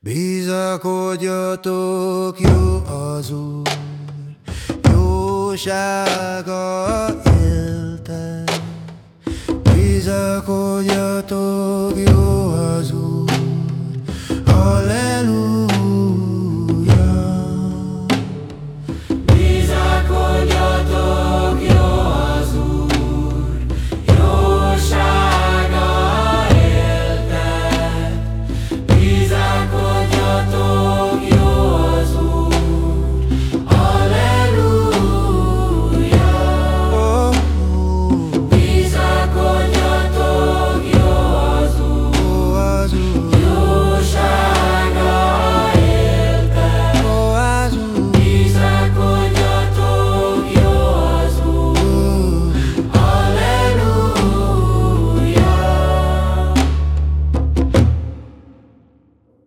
Bizakodjatok, jó az Úr, jósága élte. Bizakodjatok, jó az